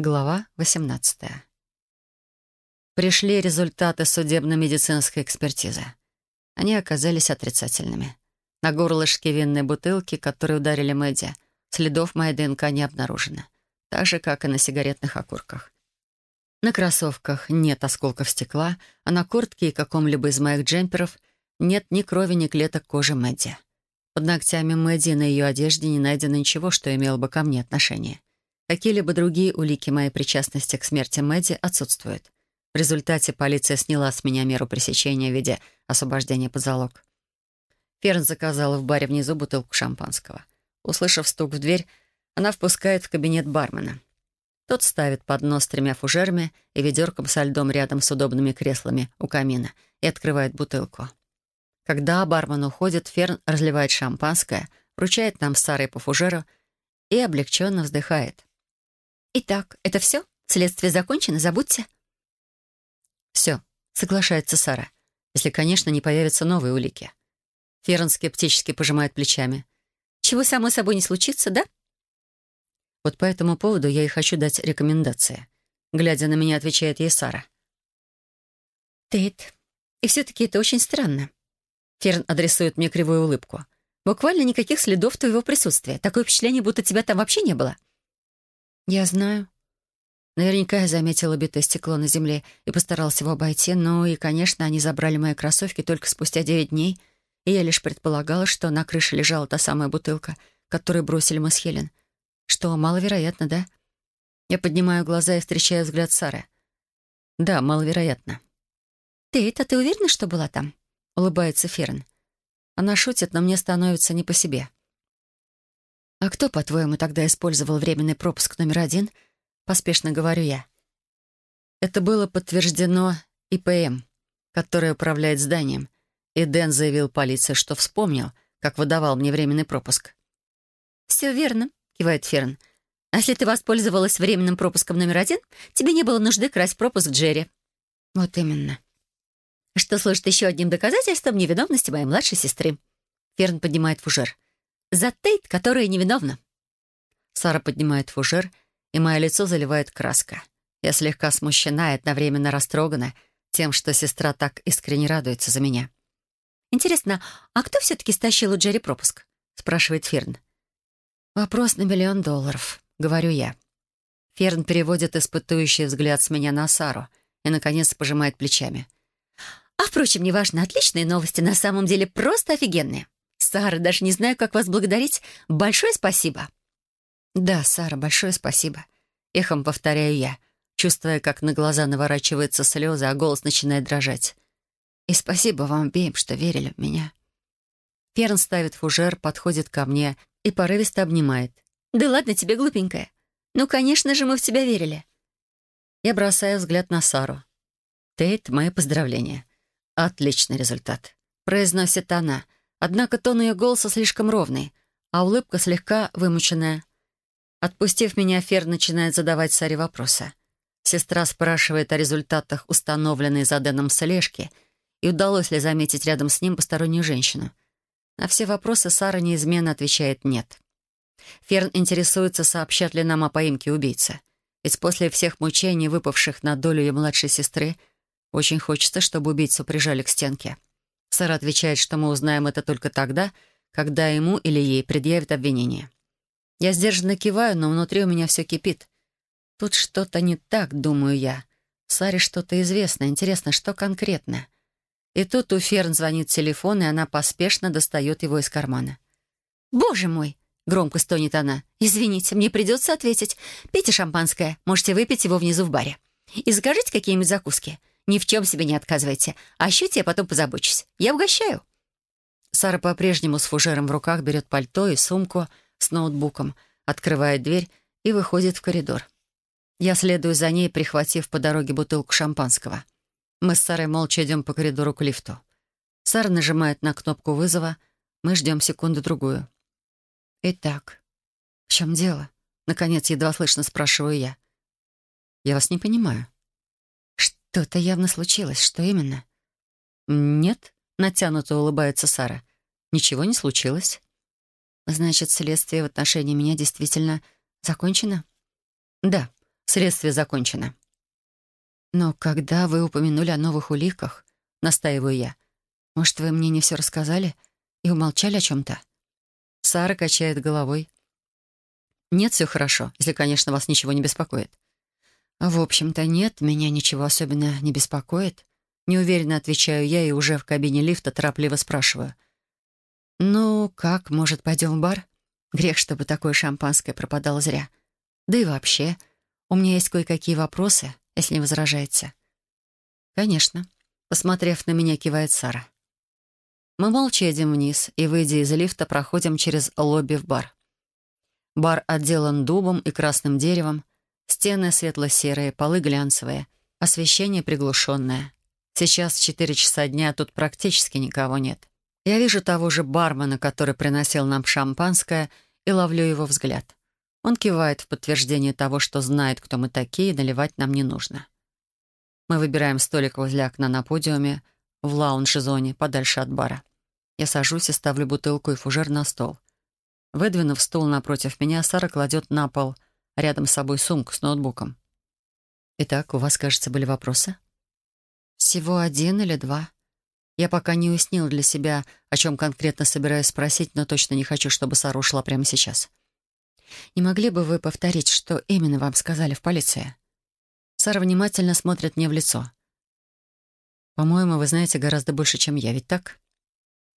Глава 18. Пришли результаты судебно-медицинской экспертизы. Они оказались отрицательными. На горлышке винной бутылки, которые ударили Мэдди, следов моей ДНК не обнаружено. Так же, как и на сигаретных окурках. На кроссовках нет осколков стекла, а на куртке и каком-либо из моих джемперов нет ни крови, ни клеток кожи Мэдди. Под ногтями Мэдди на ее одежде не найдено ничего, что имело бы ко мне отношение. Какие-либо другие улики моей причастности к смерти Мэдди отсутствуют. В результате полиция сняла с меня меру пресечения в виде освобождения под залог. Ферн заказала в баре внизу бутылку шампанского. Услышав стук в дверь, она впускает в кабинет бармена. Тот ставит поднос с тремя фужерами и ведерком со льдом рядом с удобными креслами у камина и открывает бутылку. Когда бармен уходит, Ферн разливает шампанское, вручает нам с Сарой по фужеру и облегченно вздыхает. «Итак, это все? Следствие закончено, забудьте». «Все», — соглашается Сара, если, конечно, не появятся новые улики. Ферн скептически пожимает плечами. «Чего само собой не случится, да?» Вот по этому поводу я и хочу дать рекомендации. Глядя на меня, отвечает ей Сара. «Тейт, и все-таки это очень странно». Ферн адресует мне кривую улыбку. «Буквально никаких следов твоего присутствия. Такое впечатление, будто тебя там вообще не было». «Я знаю». Наверняка я заметила битое стекло на земле и постарался его обойти, но и, конечно, они забрали мои кроссовки только спустя девять дней, и я лишь предполагала, что на крыше лежала та самая бутылка, которую бросили мы с Хелен. Что маловероятно, да? Я поднимаю глаза и встречаю взгляд Сары. Да, маловероятно. «Ты это ты уверена, что была там?» — улыбается Ферн. Она шутит, но мне становится не по себе. «А кто, по-твоему, тогда использовал временный пропуск номер один?» Поспешно говорю я. Это было подтверждено ИПМ, которое управляет зданием, и Дэн заявил полиции, что вспомнил, как выдавал мне временный пропуск. «Все верно», — кивает Ферн. «А если ты воспользовалась временным пропуском номер один, тебе не было нужды красть пропуск Джерри». «Вот именно». «Что служит еще одним доказательством невиновности моей младшей сестры». Ферн поднимает фужер за Тейт, которая невиновна». Сара поднимает фужер, и мое лицо заливает краска. Я слегка смущена и одновременно растрогана тем, что сестра так искренне радуется за меня. «Интересно, а кто все-таки стащил у Джерри пропуск?» — спрашивает Ферн. «Вопрос на миллион долларов», — говорю я. Ферн переводит испытующий взгляд с меня на Сару и, наконец, пожимает плечами. «А, впрочем, неважно, отличные новости, на самом деле просто офигенные. Сара, даже не знаю, как вас благодарить. Большое спасибо». «Да, Сара, большое спасибо». Эхом повторяю я, чувствуя, как на глаза наворачиваются слезы, а голос начинает дрожать. «И спасибо вам обеим, что верили в меня». Ферн ставит фужер, подходит ко мне и порывисто обнимает. «Да ладно тебе, глупенькая. Ну, конечно же, мы в тебя верили». Я бросаю взгляд на Сару. «Тейт, мои поздравления. Отличный результат», — произносит она — Однако тон ее голоса слишком ровный, а улыбка слегка вымученная. Отпустив меня, Фер начинает задавать Саре вопросы. Сестра спрашивает о результатах установленной за Дэном слежки и удалось ли заметить рядом с ним постороннюю женщину. На все вопросы Сара неизменно отвечает «нет». Ферн интересуется, сообщат ли нам о поимке убийцы. Ведь после всех мучений, выпавших на долю ее младшей сестры, очень хочется, чтобы убийцу прижали к стенке. Сара отвечает, что мы узнаем это только тогда, когда ему или ей предъявят обвинение. Я сдержанно киваю, но внутри у меня все кипит. Тут что-то не так, думаю я. Саре что-то известно. Интересно, что конкретно? И тут у Ферн звонит телефон, и она поспешно достает его из кармана. «Боже мой!» — громко стонет она. «Извините, мне придется ответить. Пейте шампанское. Можете выпить его внизу в баре. И закажите какие-нибудь закуски. Ни в чем себе не отказывайте. О счете я потом позабочусь. Я угощаю». Сара по-прежнему с фужером в руках берет пальто и сумку с ноутбуком, открывает дверь и выходит в коридор. Я следую за ней, прихватив по дороге бутылку шампанского. Мы с Сарой молча идем по коридору к лифту. Сара нажимает на кнопку вызова. Мы ждем секунду-другую. «Итак, в чем дело?» Наконец, едва слышно спрашиваю я. «Я вас не понимаю». Что-то явно случилось. Что именно? Нет, натянуто улыбается Сара. Ничего не случилось. Значит, следствие в отношении меня действительно закончено? Да. Следствие закончено. «Но когда вы упомянули о новых уликах, — настаиваю я, — может, вы мне не все рассказали и умолчали о чем-то?» Сара качает головой. «Нет, все хорошо, если, конечно, вас ничего не беспокоит». «В общем-то, нет, меня ничего особенно не беспокоит». Неуверенно отвечаю я и уже в кабине лифта торопливо спрашиваю. «Ну, как, может, пойдем в бар? Грех, чтобы такое шампанское пропадало зря. Да и вообще, у меня есть кое-какие вопросы, если не возражаете». «Конечно», — посмотрев на меня, кивает Сара. Мы молча едем вниз и, выйдя из лифта, проходим через лобби в бар. Бар отделан дубом и красным деревом, стены светло-серые, полы глянцевые, освещение приглушенное. Сейчас четыре часа дня, тут практически никого нет. Я вижу того же бармена, который приносил нам шампанское, и ловлю его взгляд. Он кивает в подтверждение того, что знает, кто мы такие, и наливать нам не нужно. Мы выбираем столик возле окна на подиуме, в лаунж-зоне, подальше от бара. Я сажусь и ставлю бутылку и фужер на стол. Выдвинув стул напротив меня, Сара кладет на пол рядом с собой сумку с ноутбуком. «Итак, у вас, кажется, были вопросы?» «Всего один или два. Я пока не уяснил для себя, о чем конкретно собираюсь спросить, но точно не хочу, чтобы Сара ушла прямо сейчас. Не могли бы вы повторить, что именно вам сказали в полиции?» Сара внимательно смотрит мне в лицо. «По-моему, вы знаете гораздо больше, чем я, ведь так?»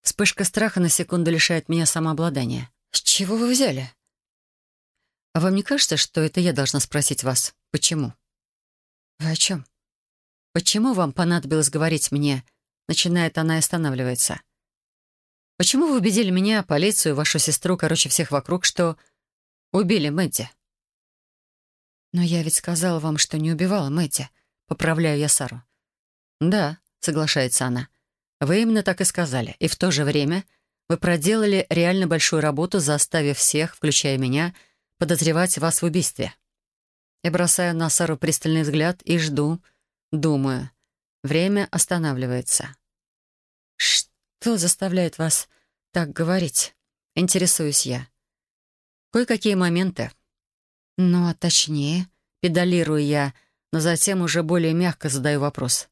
Вспышка страха на секунду лишает меня самообладания. «С чего вы взяли?» «А вам не кажется, что это я должна спросить вас, почему?» «Вы о чем?» «Почему вам понадобилось говорить мне?» Начинает она и останавливается. «Почему вы убедили меня, полицию, вашу сестру, короче, всех вокруг, что убили Мэдди?» «Но я ведь сказала вам, что не убивала Мэдди», — поправляю я Сару. «Да», — соглашается она. «Вы именно так и сказали. И в то же время вы проделали реально большую работу, заставив всех, включая меня, подозревать вас в убийстве». Я бросаю на Сару пристальный взгляд и жду, думаю. Время останавливается. «Что заставляет вас так говорить?» Интересуюсь я. Кое-какие моменты. Ну, а точнее, педалирую я, но затем уже более мягко задаю вопрос.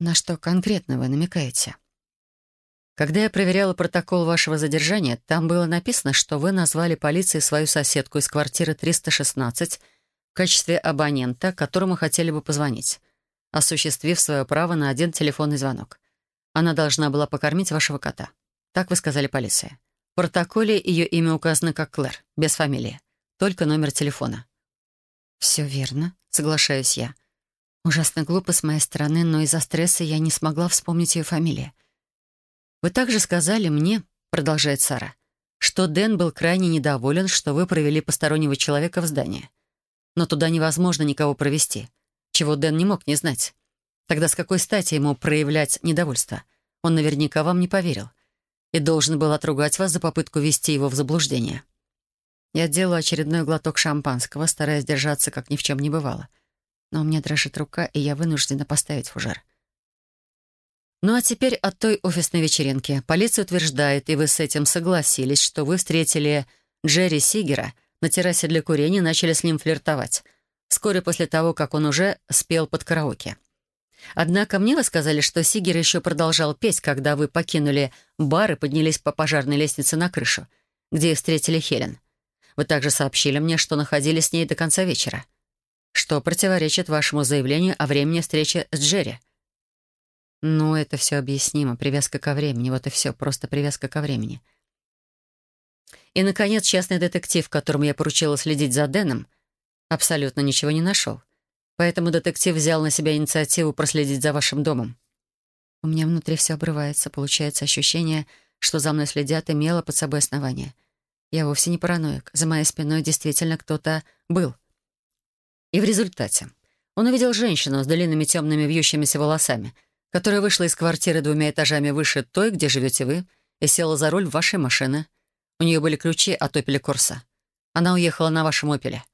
На что конкретно вы намекаете? Когда я проверяла протокол вашего задержания, там было написано, что вы назвали полиции свою соседку из квартиры 316 в качестве абонента, которому хотели бы позвонить, осуществив свое право на один телефонный звонок. Она должна была покормить вашего кота. Так вы сказали полиции. В протоколе ее имя указано как Клэр, без фамилии. Только номер телефона. «Все верно», — соглашаюсь я. Ужасно глупо с моей стороны, но из-за стресса я не смогла вспомнить ее фамилию. «Вы также сказали мне, — продолжает Сара, — что Дэн был крайне недоволен, что вы провели постороннего человека в здание. Но туда невозможно никого провести, чего Дэн не мог не знать. Тогда с какой стати ему проявлять недовольство? Он наверняка вам не поверил и должен был отругать вас за попытку ввести его в заблуждение. Я делаю очередной глоток шампанского, стараясь держаться, как ни в чем не бывало но у меня дрожит рука, и я вынуждена поставить фужер. Ну а теперь от той офисной вечеринки. Полиция утверждает, и вы с этим согласились, что вы встретили Джерри Сигера на террасе для курения и начали с ним флиртовать, вскоре после того, как он уже спел под караоке. Однако мне вы сказали, что Сигер еще продолжал петь, когда вы покинули бар и поднялись по пожарной лестнице на крышу, где встретили Хелен. Вы также сообщили мне, что находились с ней до конца вечера что противоречит вашему заявлению о времени встречи с Джерри. Ну, это все объяснимо. Привязка ко времени. Вот и все. Просто привязка ко времени. И, наконец, частный детектив, которому я поручила следить за Дэном, абсолютно ничего не нашел. Поэтому детектив взял на себя инициативу проследить за вашим домом. У меня внутри все обрывается. Получается ощущение, что за мной следят, имело под собой основание. Я вовсе не параноик. За моей спиной действительно кто-то был — и в результате он увидел женщину с длинными темными вьющимися волосами, которая вышла из квартиры двумя этажами выше той, где живете вы, и села за руль вашей машины. У нее были ключи от «Опеля Корса». Она уехала на вашем «Опеле»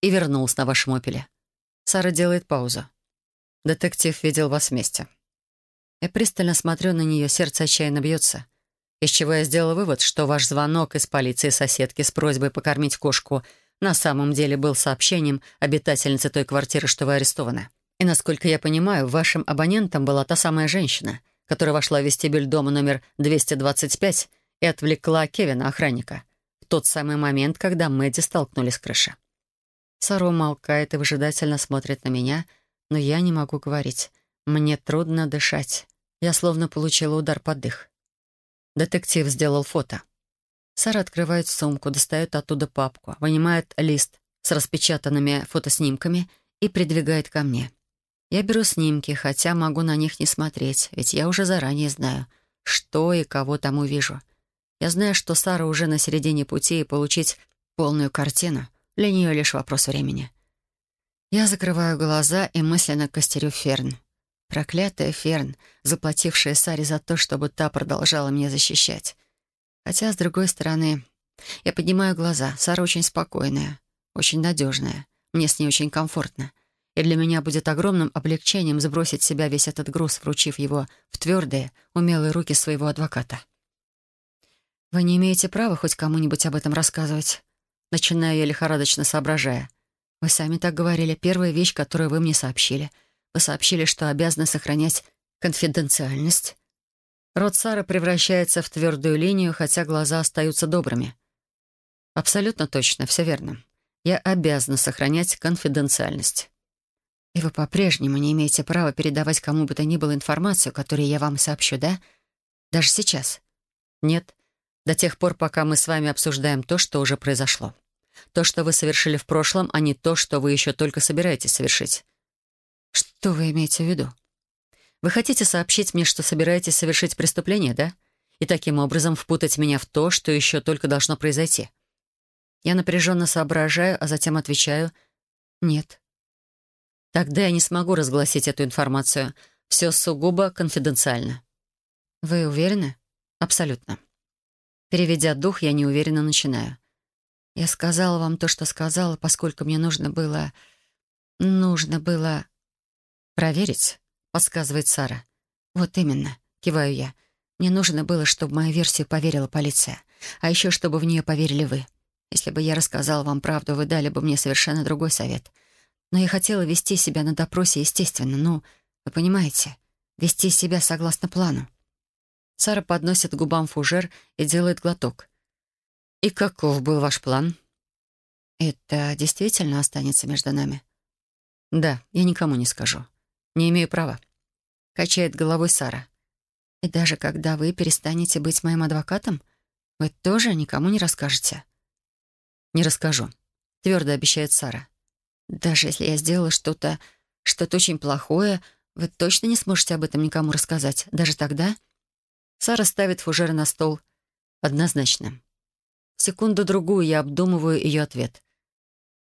и вернулась на вашем «Опеле». Сара делает паузу. Детектив видел вас вместе. Я пристально смотрю на нее, сердце отчаянно бьется. Из чего я сделала вывод, что ваш звонок из полиции соседки с просьбой покормить кошку на самом деле был сообщением обитательницы той квартиры, что вы арестованы. И, насколько я понимаю, вашим абонентом была та самая женщина, которая вошла в вестибюль дома номер 225 и отвлекла Кевина, охранника, в тот самый момент, когда Мэдди столкнулись с крыши. Сара умолкает и выжидательно смотрит на меня, но я не могу говорить. Мне трудно дышать. Я словно получила удар под дых. Детектив сделал фото. Сара открывает сумку, достает оттуда папку, вынимает лист с распечатанными фотоснимками и придвигает ко мне. Я беру снимки, хотя могу на них не смотреть, ведь я уже заранее знаю, что и кого там увижу. Я знаю, что Сара уже на середине пути, и получить полную картину для нее лишь вопрос времени. Я закрываю глаза и мысленно костерю Ферн. Проклятая Ферн, заплатившая Саре за то, чтобы та продолжала меня защищать. Хотя, с другой стороны, я поднимаю глаза. Сара очень спокойная, очень надежная. Мне с ней очень комфортно. И для меня будет огромным облегчением сбросить себя весь этот груз, вручив его в твердые, умелые руки своего адвоката. «Вы не имеете права хоть кому-нибудь об этом рассказывать?» Начинаю я лихорадочно соображая. «Вы сами так говорили. Первая вещь, которую вы мне сообщили. Вы сообщили, что обязаны сохранять конфиденциальность. Рот Сары превращается в твердую линию, хотя глаза остаются добрыми. Абсолютно точно, все верно. Я обязана сохранять конфиденциальность. И вы по-прежнему не имеете права передавать кому бы то ни было информацию, которую я вам сообщу, да? Даже сейчас? Нет. До тех пор, пока мы с вами обсуждаем то, что уже произошло. То, что вы совершили в прошлом, а не то, что вы еще только собираетесь совершить. Что вы имеете в виду? Вы хотите сообщить мне, что собираетесь совершить преступление, да? И таким образом впутать меня в то, что еще только должно произойти? Я напряженно соображаю, а затем отвечаю «нет». Тогда я не смогу разгласить эту информацию. Все сугубо конфиденциально. Вы уверены? Абсолютно. Переведя дух, я неуверенно начинаю. Я сказала вам то, что сказала, поскольку мне нужно было... Нужно было... Проверить? — подсказывает Сара. «Вот именно», — киваю я. «Мне нужно было, чтобы мою версию поверила полиция. А еще, чтобы в нее поверили вы. Если бы я рассказала вам правду, вы дали бы мне совершенно другой совет. Но я хотела вести себя на допросе естественно. Ну, вы понимаете, вести себя согласно плану». Сара подносит губам фужер и делает глоток. «И каков был ваш план?» «Это действительно останется между нами?» «Да, я никому не скажу. Не имею права. Качает головой Сара. И даже когда вы перестанете быть моим адвокатом, вы тоже никому не расскажете. Не расскажу. Твердо обещает Сара. Даже если я сделала что-то, что-то очень плохое, вы точно не сможете об этом никому рассказать. Даже тогда? Сара ставит фужер на стол. Однозначно. Секунду-другую я обдумываю ее ответ.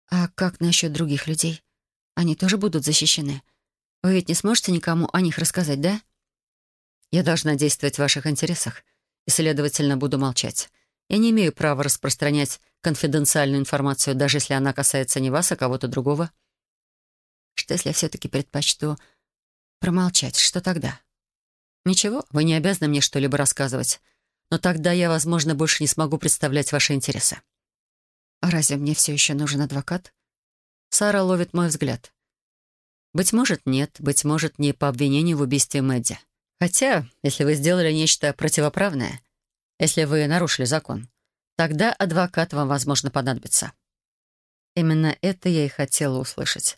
А как насчет других людей? Они тоже будут защищены? Вы ведь не сможете никому о них рассказать, да? Я должна действовать в ваших интересах, и, следовательно, буду молчать. Я не имею права распространять конфиденциальную информацию, даже если она касается не вас, а кого-то другого. Что, если я все-таки предпочту промолчать? Что тогда? Ничего, вы не обязаны мне что-либо рассказывать. Но тогда я, возможно, больше не смогу представлять ваши интересы. А разве мне все еще нужен адвокат? Сара ловит мой взгляд. Быть может, нет, быть может, не по обвинению в убийстве Мэдди. Хотя, если вы сделали нечто противоправное, если вы нарушили закон, тогда адвокат вам, возможно, понадобится. Именно это я и хотела услышать.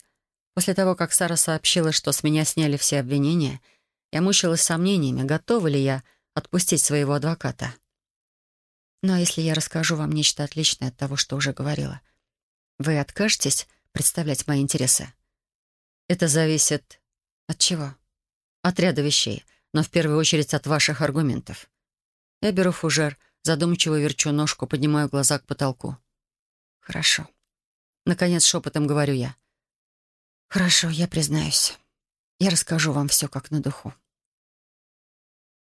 После того, как Сара сообщила, что с меня сняли все обвинения, я мучилась сомнениями, готова ли я отпустить своего адвоката. Но если я расскажу вам нечто отличное от того, что уже говорила, вы откажетесь представлять мои интересы? Это зависит от чего? От ряда вещей, но в первую очередь от ваших аргументов. Я беру фужер, задумчиво верчу ножку, поднимаю глаза к потолку. Хорошо. Наконец шепотом говорю я. Хорошо, я признаюсь. Я расскажу вам все как на духу.